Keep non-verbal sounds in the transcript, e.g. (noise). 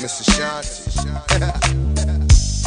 Mr. Shanti. (laughs)